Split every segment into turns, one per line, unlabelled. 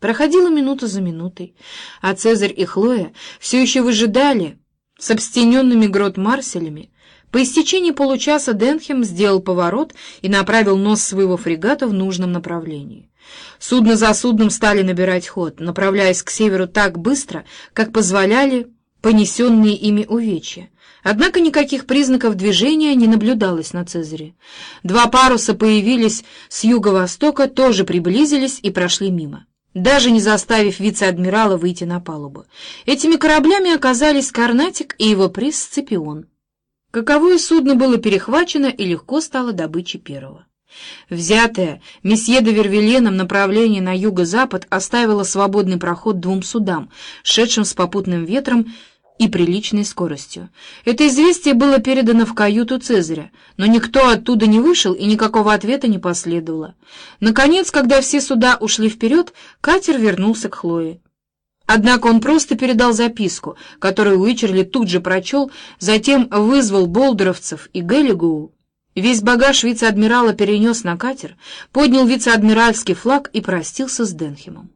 Проходила минута за минутой, а Цезарь и Хлоя все еще выжидали с обстененными грот Марселями. По истечении получаса Денхем сделал поворот и направил нос своего фрегата в нужном направлении. Судно за судном стали набирать ход, направляясь к северу так быстро, как позволяли понесенные ими увечья. Однако никаких признаков движения не наблюдалось на Цезаре. Два паруса появились с юго-востока, тоже приблизились и прошли мимо даже не заставив вице-адмирала выйти на палубу. Этими кораблями оказались Карнатик и его приз Сципион. Каковое судно было перехвачено и легко стало добычей первого. Взятое месье де Вервиленом направление на юго-запад оставило свободный проход двум судам, шедшим с попутным ветром и приличной скоростью. Это известие было передано в каюту Цезаря, но никто оттуда не вышел и никакого ответа не последовало. Наконец, когда все суда ушли вперед, катер вернулся к Хлое. Однако он просто передал записку, которую Уичерли тут же прочел, затем вызвал болдеровцев и Геллигоу. Весь багаж вице-адмирала перенес на катер, поднял вице-адмиральский флаг и простился с Денхемом.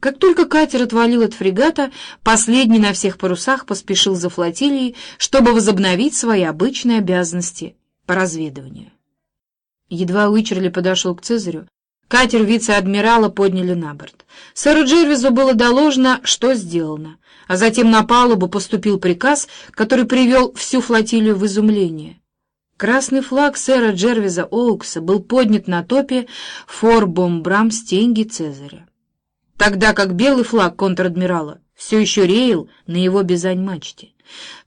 Как только катер отвалил от фрегата, последний на всех парусах поспешил за флотилией, чтобы возобновить свои обычные обязанности по разведыванию. Едва Уичерли подошел к Цезарю, катер вице-адмирала подняли на борт. Сэру Джервизу было доложено, что сделано, а затем на палубу поступил приказ, который привел всю флотилию в изумление. Красный флаг сэра Джервиза Оукса был поднят на топе фор-бомбрам стенги Цезаря тогда как белый флаг контр-адмирала все еще реял на его бизань-мачте.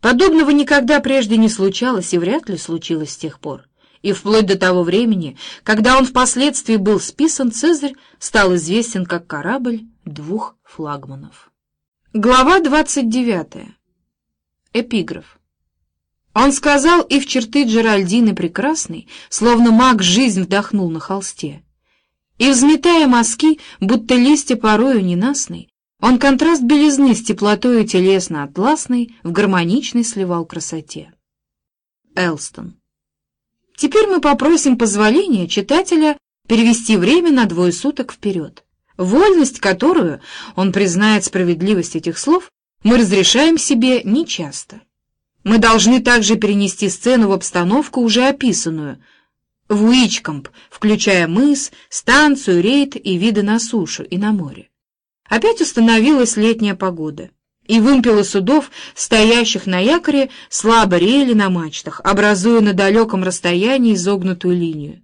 Подобного никогда прежде не случалось и вряд ли случилось с тех пор. И вплоть до того времени, когда он впоследствии был списан, Цезарь стал известен как корабль двух флагманов. Глава 29. Эпиграф. Он сказал, и в черты Джеральдины прекрасной, словно маг жизнь вдохнул на холсте. И, взметая мазки, будто листья порою ненастный, он контраст белизны с теплотою телесно-атласной в гармоничной сливал красоте. Элстон. Теперь мы попросим позволения читателя перевести время на двое суток вперед. Вольность, которую он признает справедливость этих слов, мы разрешаем себе нечасто. Мы должны также перенести сцену в обстановку, уже описанную, в Уичкомп, включая мыс, станцию, рейд и виды на сушу и на море. Опять установилась летняя погода, и вымпелы судов, стоящих на якоре, слабо реяли на мачтах, образуя на далеком расстоянии изогнутую линию.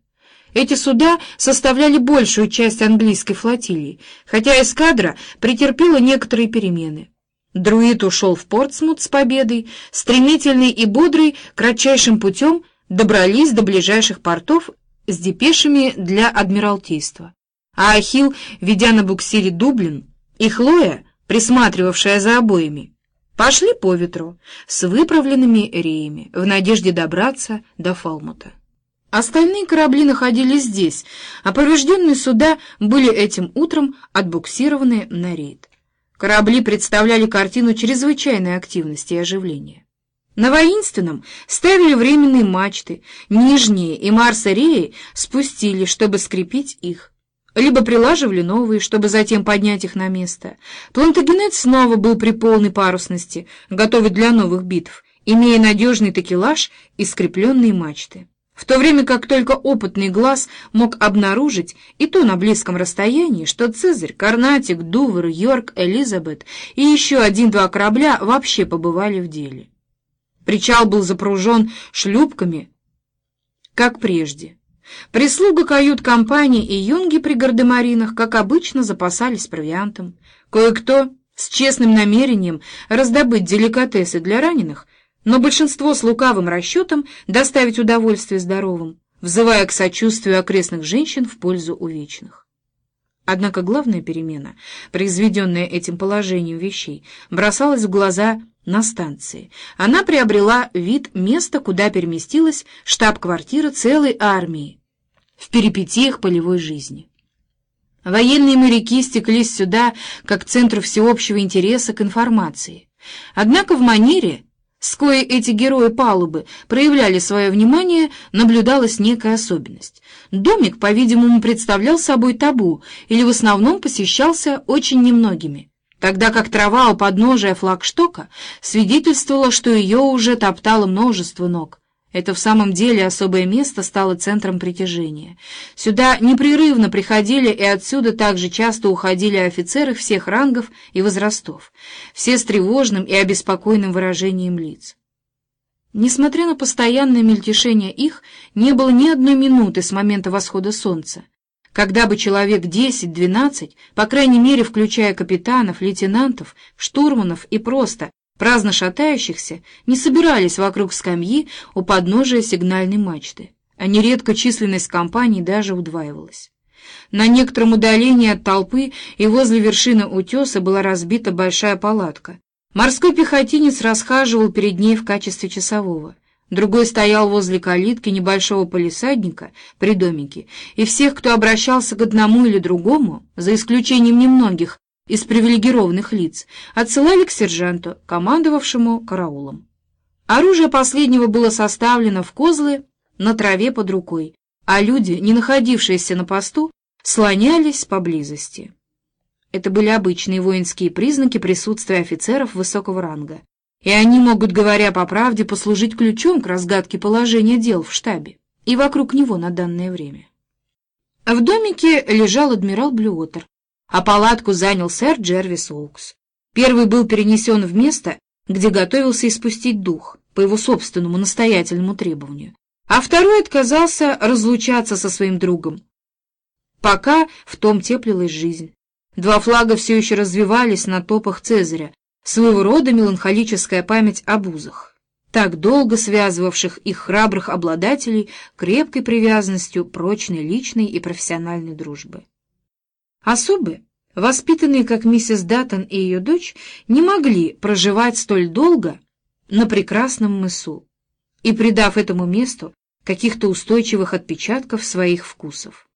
Эти суда составляли большую часть английской флотилии, хотя эскадра претерпела некоторые перемены. Друид ушел в Портсмут с победой, стремительный и бодрый, кратчайшим путем добрались до ближайших портов с депешами для Адмиралтейства. А Ахилл, ведя на буксире Дублин, и Хлоя, присматривавшая за обоими, пошли по ветру с выправленными реями в надежде добраться до Фалмута. Остальные корабли находились здесь, а поврежденные суда были этим утром отбуксированы на рейд. Корабли представляли картину чрезвычайной активности и оживления. На воинственном ставили временные мачты, нижние и марсареи спустили, чтобы скрепить их. Либо прилаживали новые, чтобы затем поднять их на место. Плантагенет снова был при полной парусности, готовый для новых битв, имея надежный такелаж и скрепленные мачты. В то время как только опытный глаз мог обнаружить, и то на близком расстоянии, что Цезарь, Карнатик, Дувр, Йорк, Элизабет и еще один-два корабля вообще побывали в деле. Причал был запружен шлюпками, как прежде. Прислуга кают-компании и юнги при гардемаринах, как обычно, запасались провиантом. Кое-кто с честным намерением раздобыть деликатесы для раненых, но большинство с лукавым расчетом доставить удовольствие здоровым, взывая к сочувствию окрестных женщин в пользу увечных. Однако главная перемена, произведенная этим положением вещей, бросалась в глаза на станции. Она приобрела вид места, куда переместилась штаб-квартира целой армии в перипетиях полевой жизни. Военные моряки стеклись сюда как центру всеобщего интереса к информации. Однако в манере, с коей эти герои палубы проявляли свое внимание, наблюдалась некая особенность. домик, по-видимому, представлял собой табу или в основном посещался очень немногими, тогда как трава у подножия флагштока свидетельствовала, что ее уже топтало множество ног. Это в самом деле особое место стало центром притяжения. Сюда непрерывно приходили и отсюда также часто уходили офицеры всех рангов и возрастов, все с тревожным и обеспокоенным выражением лиц. Несмотря на постоянное мельтешение их, не было ни одной минуты с момента восхода солнца, когда бы человек 10-12, по крайней мере, включая капитанов, лейтенантов, штурманов и просто праздно шатающихся, не собирались вокруг скамьи у подножия сигнальной мачты, а нередко численность компаний даже удваивалась. На некотором удалении от толпы и возле вершины утеса была разбита большая палатка. Морской пехотинец расхаживал перед ней в качестве часового. Другой стоял возле калитки небольшого полисадника при домике, и всех, кто обращался к одному или другому, за исключением немногих, из привилегированных лиц отсылали к сержанту, командовавшему караулом. Оружие последнего было составлено в козлы на траве под рукой, а люди, не находившиеся на посту, слонялись поблизости. Это были обычные воинские признаки присутствия офицеров высокого ранга, и они могут, говоря по правде, послужить ключом к разгадке положения дел в штабе и вокруг него на данное время. В домике лежал адмирал Блюотер, а палатку занял сэр Джервис Оукс. Первый был перенесен в место, где готовился испустить дух, по его собственному настоятельному требованию, а второй отказался разлучаться со своим другом. Пока в том теплилась жизнь. Два флага все еще развивались на топах Цезаря, своего рода меланхолическая память об узах, так долго связывавших их храбрых обладателей крепкой привязанностью прочной личной и профессиональной дружбы. Особы, воспитанные как миссис Даттон и ее дочь, не могли проживать столь долго на прекрасном мысу и, придав этому месту каких-то устойчивых отпечатков своих вкусов.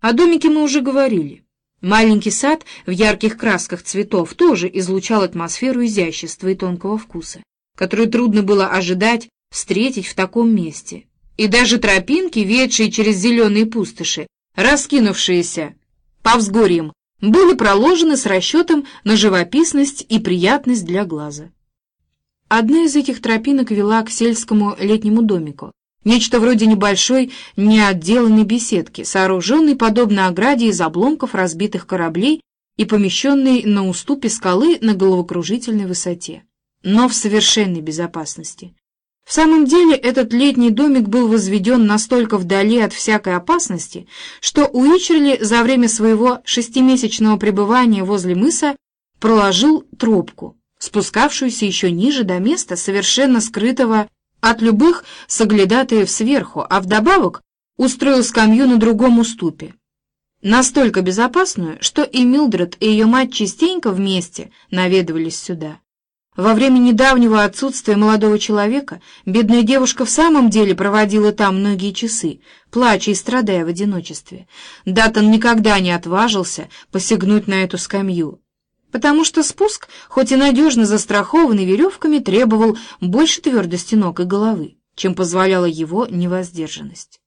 О домике мы уже говорили. Маленький сад в ярких красках цветов тоже излучал атмосферу изящества и тонкого вкуса, которую трудно было ожидать встретить в таком месте. И даже тропинки, ведшие через зеленые пустоши, раскинувшиеся по взгорьям, были проложены с расчетом на живописность и приятность для глаза. Одна из этих тропинок вела к сельскому летнему домику, нечто вроде небольшой неотделанной беседки, сооруженной подобно ограде из обломков разбитых кораблей и помещенной на уступе скалы на головокружительной высоте, но в совершенной безопасности. В самом деле этот летний домик был возведен настолько вдали от всякой опасности, что Уичерли за время своего шестимесячного пребывания возле мыса проложил тропку, спускавшуюся еще ниже до места, совершенно скрытого от любых соглядатаев сверху, а вдобавок устроил скамью на другом уступе. Настолько безопасную, что и Милдред, и ее мать частенько вместе наведывались сюда. Во время недавнего отсутствия молодого человека бедная девушка в самом деле проводила там многие часы, плача и страдая в одиночестве. Датон никогда не отважился посягнуть на эту скамью, потому что спуск, хоть и надежно застрахованный веревками, требовал больше твердости ног и головы, чем позволяла его невоздержанность.